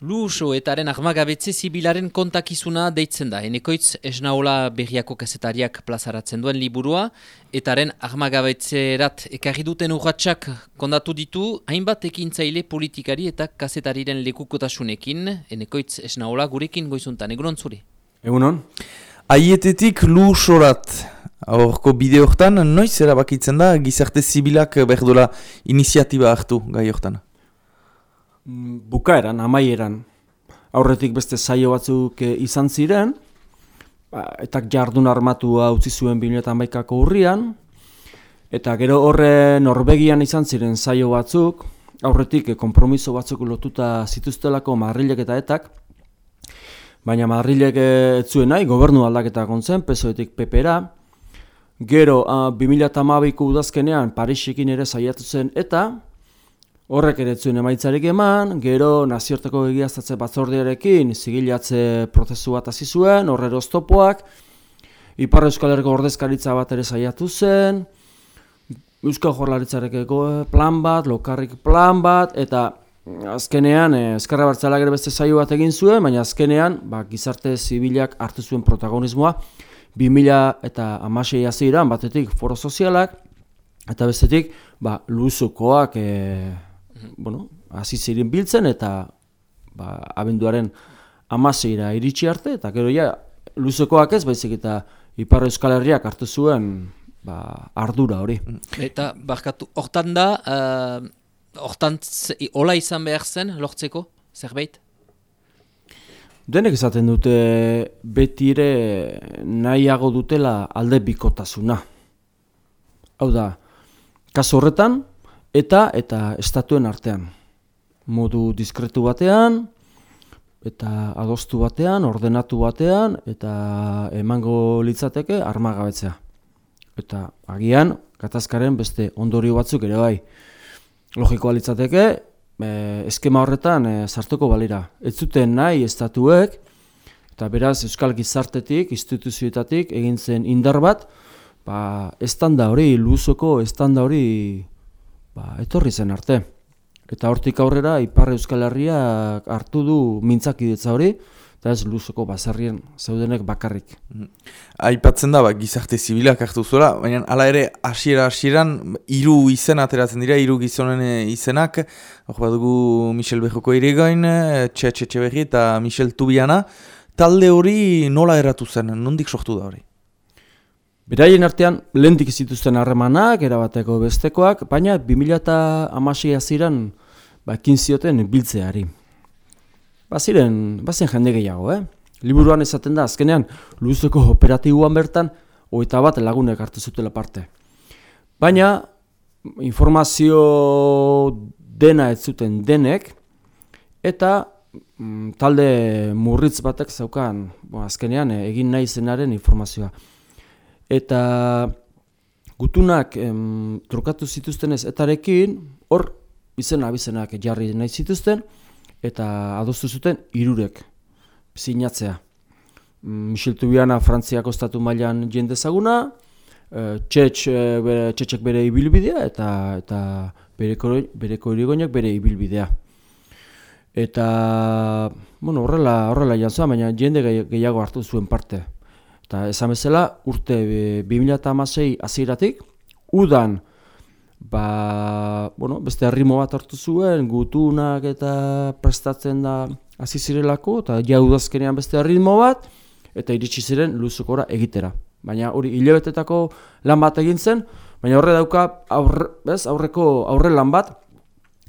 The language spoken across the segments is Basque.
Luso etaren ahmagabetze zibilaren kontakizuna deitzen da. Enekoitz esnaola berriako kasetariak plazaratzen duen liburua. Etaren ahmagabetzerat ekarri duten urratxak kondatu ditu, hainbat ekintzaile politikari eta kasetariren lekukotasunekin. Enekoitz esnaola gurekin goizuntan. Egunon zure? Egunon. Aietetik lusorat. Horko bide hortan, noiz erabakitzen da gizarte zibilak berdola iniziatiba hartu gai hortan? Bukaeran, amaieran, aurretik beste saio batzuk eh, izan ziren, ba, eta jardun armatua utzi zuen 2008ko urrian, eta gero horre Norvegian izan ziren saio batzuk, aurretik e, kompromiso batzuk lotuta zituztelako Madrilek eta etak, baina Madrilek ez zuen nahi, gobernu aldaketa gontzen, pesoetik pepera, gero a, 2008ko udazkenean Parisekin ere saiatu zen eta, Horrek ere zuen emaitzarik eman, gero naziorteko egiaztatze batzordiarekin zigilatze prozesu bat hasi zuen, horrero oztopoak, Ipar Euskal Herriko ordezkaritza bat ere saiatu zen, Euskal Jorlaritzarekeko plan bat, lokarrik plan bat, eta azkenean, eh, Eskarra Bartzalak ere beste saio bat egin zuen, baina azkenean, ba, gizarte zibilak hartu zuen protagonismoa, 2000 eta amasei aziran, batetik foro sozialak, eta bestetik, ba, luzukoak, eh, bueno, hasi ziren biltzen eta ba, abenduaren amaseira iritsi arte, eta gero ja, luzekoak ez, baizik eta Ipar Euskal Herriak hartu zuen ba, ardura hori. Eta, barkatu, hortan da, uh, hortan hola izan behar zen, lortzeko, zerbait? Denek esaten dute betire nahiago dutela alde bikotasuna. Hau da, kaso horretan, eta eta estatuen artean. Modu diskretu batean, eta adostu batean, ordenatu batean, eta emango litzateke armagabetzea. Eta agian, katazkaren beste ondorio batzuk ere bai. Logikoa litzateke, e, eskema horretan e, sartuko balira. Ez zuten nahi estatuek, eta beraz Euskal Gizartetik, instituzioetatik, egintzen indar bat, ba, estanda hori, luzoko estanda hori ba, etorri zen arte. Eta hortik aurrera Ipar Euskal Herriak hartu du mintzakidetza hori, eta ez luzoko baserrien zeudenek bakarrik. Mm. Aipatzen da, ba, gizarte zibilak hartu zuela, baina hala ere hasiera hasieran hiru izen ateratzen dira, hiru gizonen eh, izenak, hor bat dugu Michel Bejoko irigoin, Txe Txe Berri eta Michel Tubiana, talde hori nola eratu zen, nondik sortu da hori? Beraien artean lehendik zituzten harremanak, erabateko bestekoak, baina 2006 ziren ba, zioten biltzeari. Baziren, bazen jende gehiago, eh? Liburuan esaten da, azkenean, luzeko operatiboan bertan, oita bat lagunek hartu zutela parte. Baina, informazio dena ez zuten denek, eta mm, talde murritz batek zaukan, bo, azkenean, egin nahi zenaren informazioa eta gutunak em, trukatu zituztenez etarekin, hor izena abizenak jarri nahi zituzten, eta adostu zuten irurek sinatzea. Mm, Michel Tubiana Frantziako estatu mailan jende ezaguna, e, txetx, e, bere, txetxek bere ibilbidea, eta, eta bereko, bereko irigoinak bere ibilbidea. Eta, bueno, horrela, horrela jantzoa, baina jende gehiago hartu zuen parte. Eta esan bezala, urte 2006 aziratik, udan ba, bueno, beste arrimo bat hartu zuen, gutunak eta prestatzen da hasi zirelako, eta ja udazkenean beste arritmo bat, eta iritsi ziren luzukora egitera. Baina hori hilabetetako lan bat egin zen, baina horre dauka aurre, bez, aurreko aurre lan bat,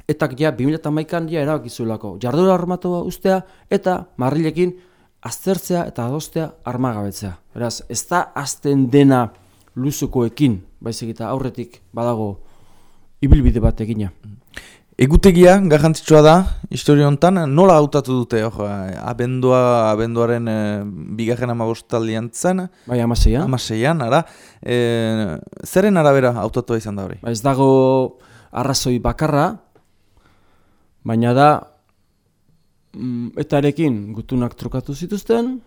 eta ja 2008an ja erabakizuelako. Jardura armatua ustea eta marrilekin aztertzea eta adostea armagabetzea. Beraz, ez da azten dena luzukoekin, baizik eta aurretik badago ibilbide bat egina. Egutegia, garrantzitsua da, historia honetan, nola hautatu dute, hor, abendua, abenduaren e, bigarren amagostaldian zen? Bai, amaseian. Amaseian, ara. E, zeren arabera hautatu izan da hori? Ba, ez dago arrazoi bakarra, baina da mm, etarekin gutunak trukatu zituzten,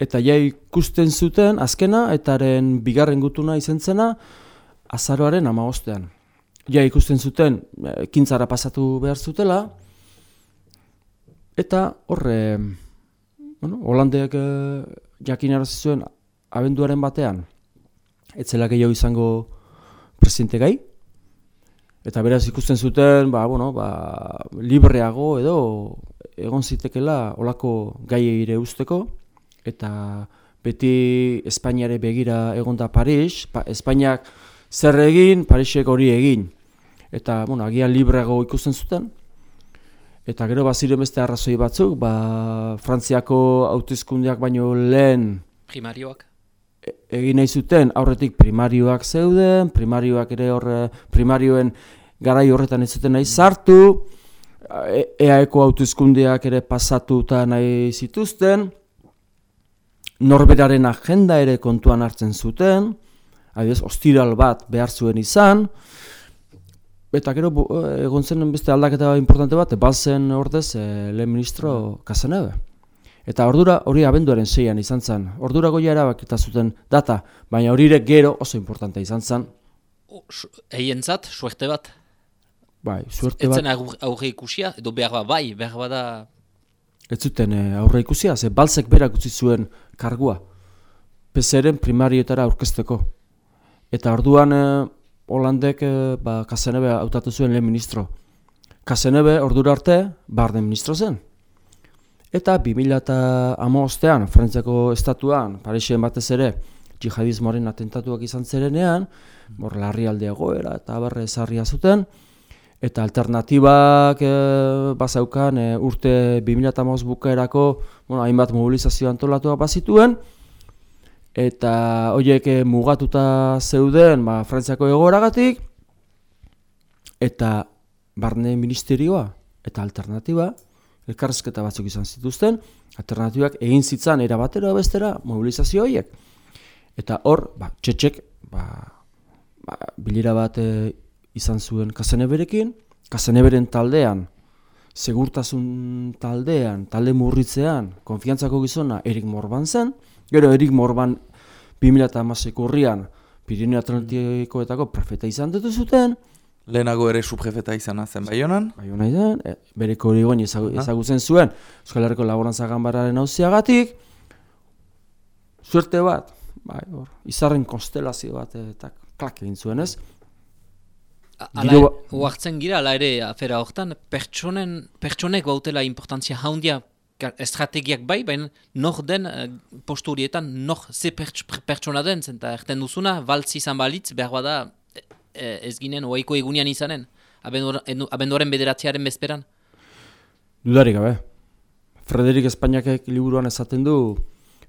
eta ja ikusten zuten azkena, etaren bigarren gutuna izan zena, azaroaren amagostean. Ja ikusten zuten, e, kintzara pasatu behar zutela, Eta horre, bueno, Holandeak e, jakin zuen abenduaren batean, etzela gehiago izango presidente gai, eta beraz ikusten zuten, ba, bueno, ba, libreago edo egon zitekela olako gai ere usteko, eta beti Espainiare begira egon da Paris, pa, Espainiak zer egin, Parisek hori egin. Eta, bueno, agian libreago ikusten zuten, Eta gero baziren beste arrazoi batzuk, ba, Frantziako hautezkundeak baino lehen... Primarioak? E, egin nahi zuten, aurretik primarioak zeuden, primarioak ere horre, primarioen garai horretan ez zuten nahi sartu, eaeko hautezkundeak ere pasatu eta nahi zituzten, norberaren agenda ere kontuan hartzen zuten, adibidez, ostiral bat behar zuen izan, Eta gero eh, egon zen beste aldaketa importante bat, balzen ordez e, lehen ministro Kasanebe. Eta ordura hori abenduaren zeian izan zen. Ordura goia erabakita zuten data, baina hori gero oso importante izan zen. Eien zat, suerte bat? Bai, suerte bat. Etzen aurre ikusia, edo behar bat bai, behar bat da... Ez zuten eh, aurre ikusia, ze balzek berak utzi zuen kargua. Primarioetara aurkezteko. Eta orduan... Holandek e, ba, Kasenebe hautatu zuen lehen ministro. Kasenebe ordura arte barden ministro zen. Eta 2008an, Frantziako estatuan, Parisien batez ere, jihadismoaren atentatuak izan zerenean, bor, larri aldeagoera eta barre zarria zuten, eta alternatibak e, bazaukan e, urte 2008 bukaerako, bueno, hainbat mobilizazio antolatuak bazituen, eta horiek eh, mugatuta zeuden ba, Frantziako egoragatik, eta barne ministerioa eta alternatiba, elkarrezketa batzuk izan zituzten, alternatibak egin zitzan erabatera bestera mobilizazio horiek. Eta hor, ba, txetxek, ba, ba, bilira bat eh, izan zuen kaseneberekin, kaseneberen taldean, segurtasun taldean, talde murritzean, konfiantzako gizona Erik Morban zen, Gero Erik Morban 2008ko urrian Pirineo Atlantikoetako prefeta izan dut zuten. Lehenago ere subprefeta izan zen Baionan. Baionan izan, e, bereko hori goin ezagutzen zuen Euskal Herriko Laborantza Ganbararen hauziagatik. Suerte bat, bai, hor, izarren konstelazio bat eta klak egin zuen ez. Ba- uartzen gira, ala ere afera horretan, pertsonek bautela importantzia haundia estrategiak bai, baina nor den uh, postu horietan, nor ze pertsona den, zenta erten duzuna, baltz izan balitz, behar bada e, ez ginen oaiko egunian izanen, abenduaren bederatziaren bezperan. Dudarik gabe. Frederik Espainiakek liburuan esaten du,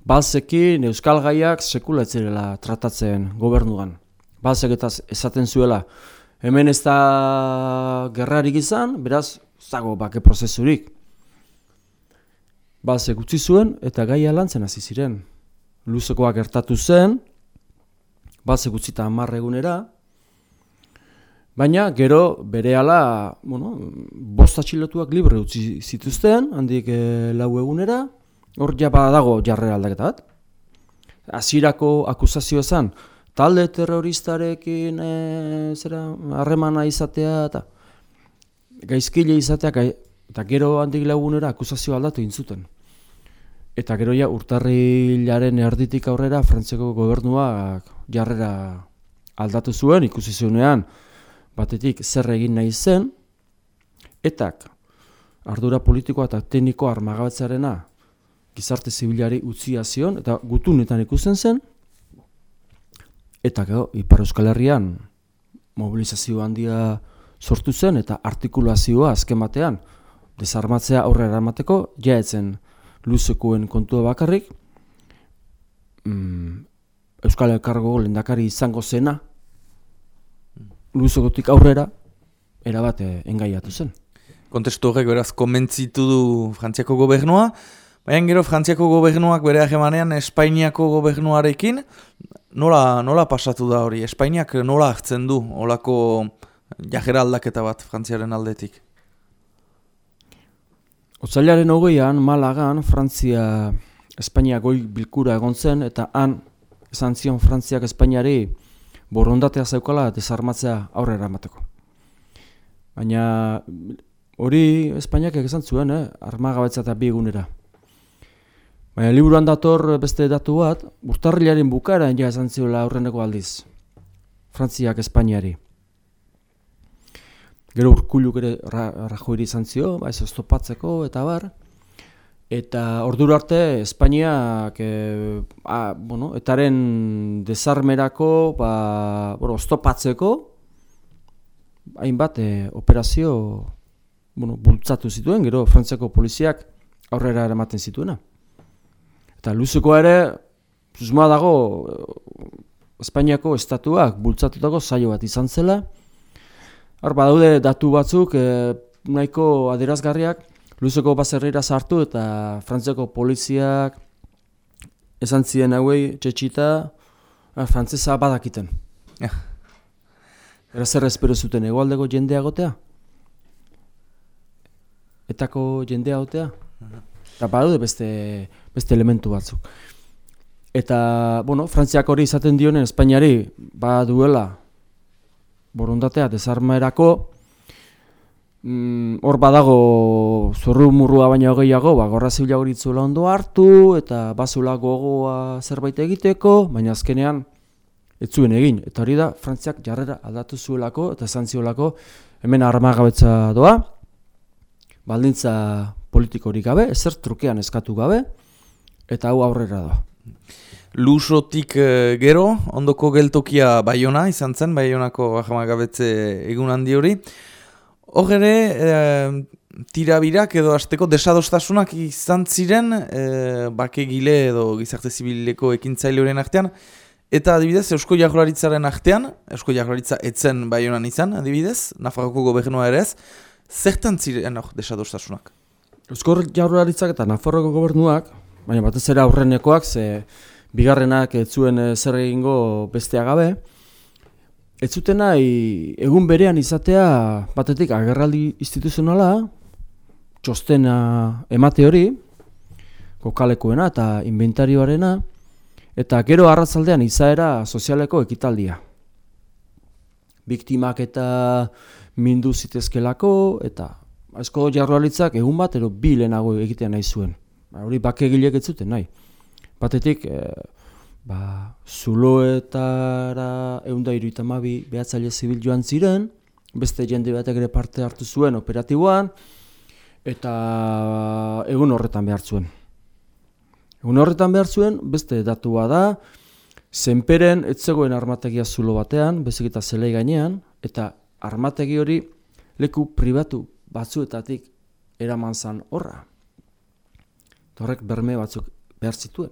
balzekin euskal gaiak sekula etzirela tratatzen gobernuan. Balzek eta esaten zuela, hemen ez da gerrarik izan, beraz, zago bake prozesurik. Balzek utzi zuen eta gaia lantzen hasi ziren. Luzekoak gertatu zen, balzek utzita amarre egunera, baina gero bere ala, bueno, bost atxilotuak libre utzi zituzten, handik e, lau egunera, hor ja dago jarre aldaketa bat. Azirako akusazio esan, talde terroristarekin e, zera, harremana izatea eta gaizkile izatea, Eta gero handik lagunera akusazio aldatu intzuten. Eta gero ja urtarrilaren erditik aurrera Frantzeko gobernuak jarrera aldatu zuen ikusi zuenean batetik zer egin nahi zen eta ardura politikoa eta tekniko armagabetzarena gizarte zibilari utzia zion eta gutunetan ikusten zen eta gero Ipar Euskal Herrian mobilizazio handia sortu zen eta artikulazioa azken batean desarmatzea aurrera eramateko, ja etzen luzekoen kontua bakarrik, mm, Euskal Elkargo lendakari izango zena, luzekotik aurrera, erabate engaiatu zen. Kontestu horrek beraz komentzitu du Frantziako gobernua, baina gero Frantziako gobernuak bere ahemanean Espainiako gobernuarekin, nola, nola pasatu da hori? Espainiak nola hartzen du olako jajera aldaketa bat Frantziaren aldetik? Otzailaren hogeian, Malagan, Frantzia, Espainia goi bilkura egon zen, eta han, esan zion Frantziak Espainiari borondatea zeukala desarmatzea aurrera emateko. Baina hori Espainiak egizan zuen, eh? armagabetza eta bi egunera. Baina liburuan dator beste datu bat, urtarrilaren bukara ja esan ziola aurreneko aldiz. Frantziak Espainiari. Gero urkuluk ere ra, rajoiri izan zio, ba, ez oztopatzeko eta bar. Eta ordura arte Espainiak e, a, bueno, etaren desarmerako, ba, bueno, oztopatzeko, hainbat e, operazio bueno, bultzatu zituen, gero Frantziako poliziak aurrera eramaten zituena. Eta luzuko ere, susmoa dago, Espainiako estatuak bultzatutako saio bat izan zela. Hor, badaude datu batzuk, e, nahiko aderazgarriak, luzeko baserrera sartu eta frantziako poliziak esan ziren hauei txetxita eh, frantzesa badakiten. Ja. Era zer espero zuten egoaldeko jendea gotea? Etako jendea gotea? Eta badaude beste, beste elementu batzuk. Eta, bueno, Frantziak hori izaten dionen Espainiari ba duela borondatea desarmaerako mm, hor badago zorru murrua baina gehiago, ba, gorra zibila hori ondo hartu eta bazula gogoa zerbait egiteko, baina azkenean ez zuen egin. Eta hori da, Frantziak jarrera aldatu zuelako eta zantziolako hemen armagabetza doa, baldintza politikorik gabe, ezer trukean eskatu gabe, eta hau aurrera da. Lusotik uh, gero, ondoko geltokia Baiona izan zen, Baionako ahamagabetze egun handi hori. Hor ere, e, tirabirak edo azteko desadostasunak izan ziren, e, bakegile edo gizarte zibileko ekintzaile horien artean, eta adibidez, Eusko Jaurlaritzaren artean, Eusko Jaurlaritza etzen Baionan izan, adibidez, Nafarroko gobernua ere ez, zertan ziren hor desadostasunak? Eusko Jaurlaritzak eta Nafarroko gobernuak, baina batez ere aurrenekoak, ze bigarrenak ez zuen eh, zer egingo bestea gabe. Ez zuten nahi egun berean izatea batetik agerraldi instituzionala, txostena emate hori, kokalekuena eta inventarioarena, eta gero arratzaldean izaera sozialeko ekitaldia. Biktimak eta mindu zitezkelako, eta asko jarroalitzak egun bat, ero bi lehenago egitea nahi zuen. Ba, hori bakegilek ez zuten nahi batetik e, ba, zuloetara egun da iruitamabi behatzaile zibil joan ziren, beste jende batek ere parte hartu zuen operatiboan, eta egun horretan behar zuen. Egun horretan behar zuen, beste datua da, zenperen etzegoen armategia zulo batean, bezik eta zelei gainean, eta armategi hori leku pribatu batzuetatik eraman zan horra. Horrek berme batzuk behar zituen.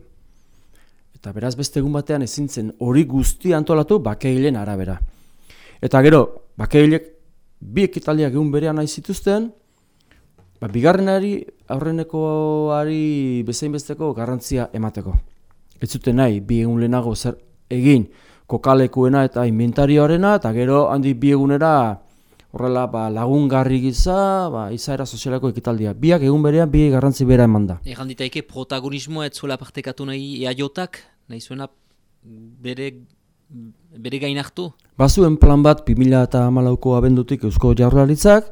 Eta beraz beste egun batean ezin zen hori guzti antolatu bakeilen arabera. Eta gero, bakeilek bi ekitaldiak egun berean nahi zituzten, ba, bigarrenari aurrenekoari bezain besteko garrantzia emateko. Ez zuten nahi, bi egun lehenago zer egin kokalekuena eta inventarioarena, eta gero handi bi egunera horrela ba, lagungarri giza, ba, izaera sozialeko ekitaldia. Biak egun berean, bi garrantzi bera eman da. Egan ditaike protagonismoa ez zuela partekatu nahi eaiotak, nahi zuena bere, bere gainartu? Bazuen plan bat 2000 eta amalauko abendutik eusko jarralitzak,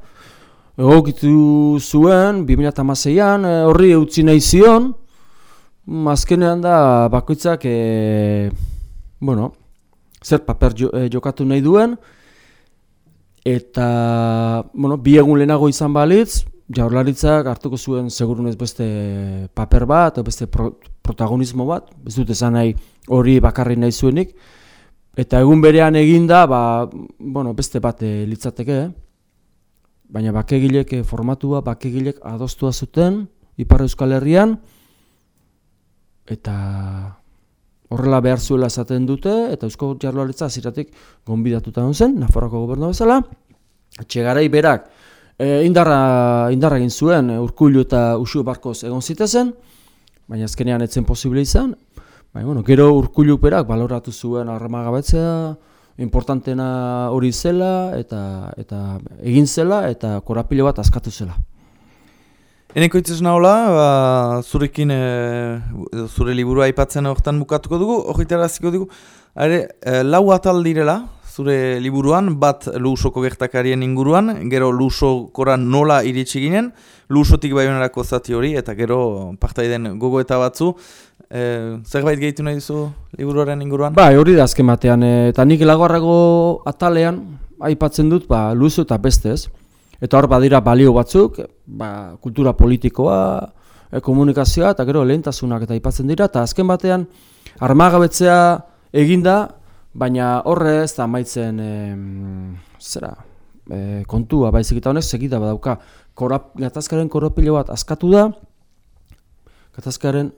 egokitu zuen 2006an eh, horri eutzi nahi zion, azkenean da bakoitzak e, bueno, zer paper jo, eh, jokatu nahi duen, eta bueno, bi egun lehenago izan balitz, jaurlaritzak hartuko zuen segurunez beste paper bat, beste protagonismo bat, ez dut esan nahi hori bakarri nahi zuenik, eta egun berean eginda, ba, bueno, beste bat e, litzateke, eh? baina bakegilek eh, formatua, bakegilek adostua zuten, Ipar Euskal Herrian, eta horrela behar zuela esaten dute, eta Eusko Jarlaritza ziratik gonbidatuta hon zen, Nafarroko gobernu bezala, Txegarai berak e, indarra, indarra egin zuen, e, urkullu eta usu barkoz egon zitezen, baina azkenean etzen posible izan. Baina, bueno, gero urkullu berak baloratu zuen arremagabetzea, importantena hori zela, eta, eta egin zela, eta korapilo bat askatu zela. Eneko itzes nahola, ba, zurekin, e, zure liburua aipatzen horretan bukatuko dugu, horretara dugu, are, e, lau atal direla, zure liburuan, bat lusoko gertakarien inguruan, gero lusokora nola iritsi ginen, lusotik baionerako zati hori, eta gero partaiden gogo eta batzu. E, zerbait gehitu nahi duzu liburuaren inguruan? Ba, hori da azken batean, eta nik lagoarrago atalean, aipatzen dut, ba, luzo eta bestez. Eta hor badira balio batzuk, ba, kultura politikoa, e, komunikazioa, eta gero lehentasunak eta aipatzen dira, eta azken batean, armagabetzea eginda, baina horre ez da maitzen, e, zera, e, kontua, baizik eta honek segida badauka, korap, gatazkaren koropilo bat askatu da, gatazkaren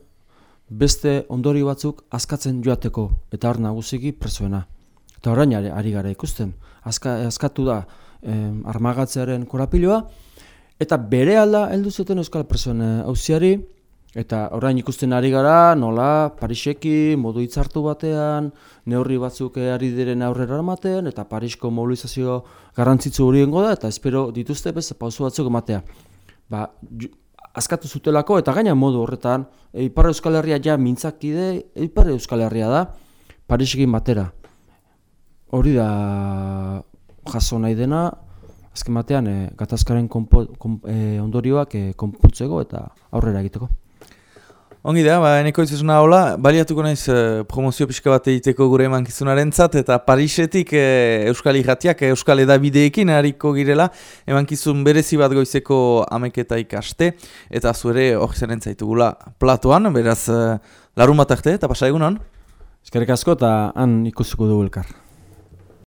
beste ondori batzuk askatzen joateko, eta hor nagusiki presoena. Eta orain ari gara ikusten, Azka, askatu da eh, armagatzearen korapiloa, eta bere alda heldu zuten Euskal Presoen hauziari, eta orain ikusten ari gara, nola, Pariseki, modu hitzartu batean, neurri batzuk ari diren aurrera ematen, eta Parisko mobilizazio garrantzitsu hori da, eta espero dituzte bez pauzu batzuk ematea. Ba, askatu zutelako, eta gaina modu horretan, Ipar Euskal Herria ja mintzakide, Ipar Euskal Herria da, Parisekin batera. Hori da jaso nahi dena, azken batean e, gatazkaren konpo, e, ondorioak e, konpontzeko eta aurrera egiteko. Ongi da, ba, eneko izuzuna hola, baliatuko naiz e, promozio pixka bat egiteko gure emankizunaren zat, eta Parisetik e, Euskal Ijatiak, Euskal Edabideekin hariko girela, emankizun berezi bat goizeko ameketa ikaste, eta zuere hori zaren zaitugula platoan, beraz, e, larun bat arte, eta pasa egunon? Eskerrik asko eta han ikusuko dugu elkar.